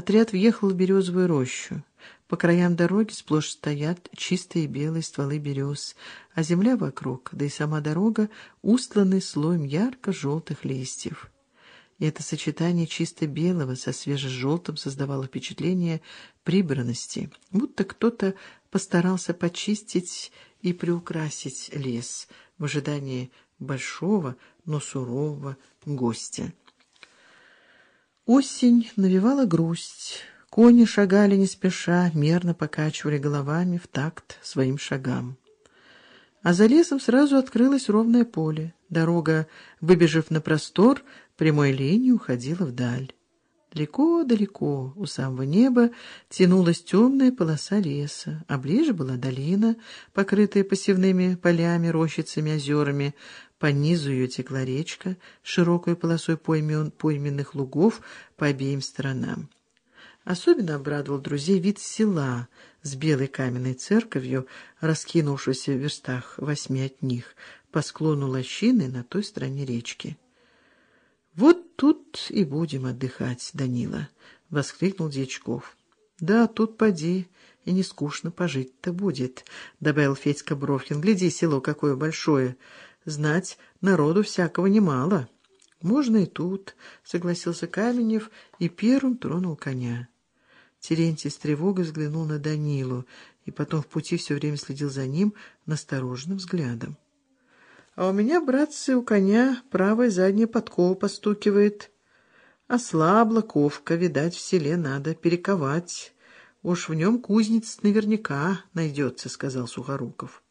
Отряд въехал в березовую рощу. По краям дороги сплошь стоят чистые белые стволы берез, а земля вокруг, да и сама дорога, устланы слоем ярко-желтых листьев. И это сочетание чисто белого со свежо-желтым создавало впечатление прибранности, будто кто-то постарался почистить и приукрасить лес в ожидании большого, но сурового гостя. Осень навевала грусть. Кони шагали не спеша, мерно покачивали головами в такт своим шагам. А за лесом сразу открылось ровное поле. Дорога, выбежав на простор, прямой линией уходила вдаль. Далеко-далеко у самого неба тянулась темная полоса леса, а ближе была долина, покрытая посевными полями, рощицами, озерами. По низу ее текла речка, широкой полосой поймен, пойменных лугов по обеим сторонам. Особенно обрадовал друзей вид села с белой каменной церковью, раскинувшейся в верстах восьми от них, по склону лощины на той стороне речки. «Вот тут и будем отдыхать, Данила», — воскликнул Дьячков. «Да, тут поди, и не скучно пожить-то будет», — добавил Федька Бровкин. «Гляди, село какое большое. Знать, народу всякого немало». «Можно и тут», — согласился Каменев и первым тронул коня. Терентий с тревогой взглянул на Данилу и потом в пути все время следил за ним настороженным взглядом. А у меня, братцы, у коня правая задняя подкова постукивает. Ослабла ковка, видать, в селе надо перековать. Уж в нем кузнец наверняка найдется, — сказал Сухоруков.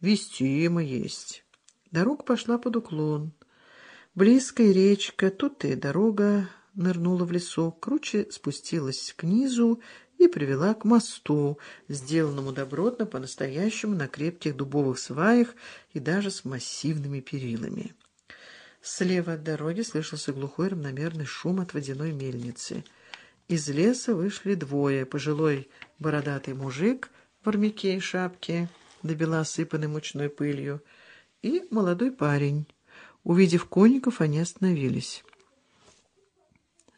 Вестимо есть. Дорога пошла под уклон. Близкая речка, тут и дорога нырнула в лесок, круче спустилась к низу и привела к мосту, сделанному добротно по-настоящему на крепких дубовых сваях и даже с массивными перилами. Слева от дороги слышался глухой равномерный шум от водяной мельницы. Из леса вышли двое, пожилой бородатый мужик в армяке и шапке, добела осыпанной мучной пылью, и молодой парень. Увидев конников, они остановились.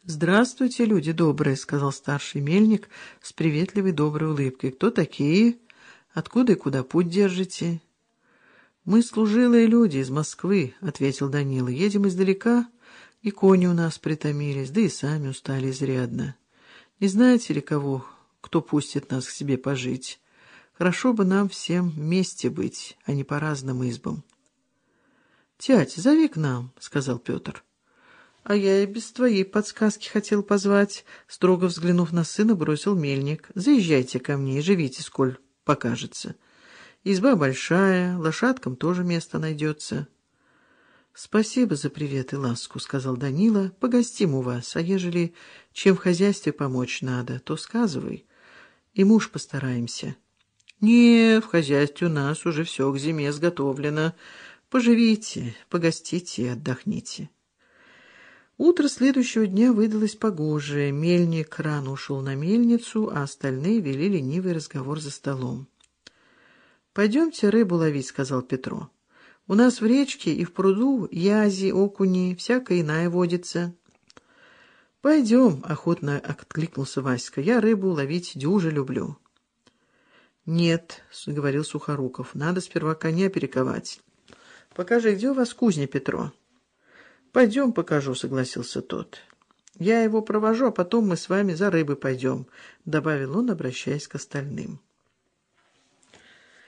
«Здравствуйте, люди добрые», — сказал старший мельник с приветливой доброй улыбкой. «Кто такие? Откуда и куда путь держите?» «Мы служилые люди из Москвы», — ответил Данила. «Едем издалека, и кони у нас притомились, да и сами устали изрядно. Не знаете ли кого, кто пустит нас к себе пожить? Хорошо бы нам всем вместе быть, а не по разным избам». «Тять, зови к нам», — сказал Петр. «А я и без твоей подсказки хотел позвать», — строго взглянув на сына, бросил мельник. «Заезжайте ко мне и живите, сколь покажется. Изба большая, лошадкам тоже место найдется». «Спасибо за привет и ласку», — сказал Данила. «Погостим у вас, а ежели чем в хозяйстве помочь надо, то сказывай. И муж постараемся». «Не, в хозяйстве у нас уже все к зиме сготовлено. Поживите, погостите и отдохните». Утро следующего дня выдалось погожее. Мельник рано ушел на мельницу, а остальные вели ленивый разговор за столом. «Пойдемте рыбу ловить», — сказал Петро. «У нас в речке и в пруду язи, окуни, всякая иная водится». «Пойдем», — охотно откликнулся Васька. «Я рыбу ловить дюже люблю». «Нет», — говорил Сухоруков, — «надо сперва коня перековать». «Покажи, где у вас кузня, Петро?» «Пойдем покажу», — согласился тот. «Я его провожу, а потом мы с вами за рыбой пойдем», — добавил он, обращаясь к остальным.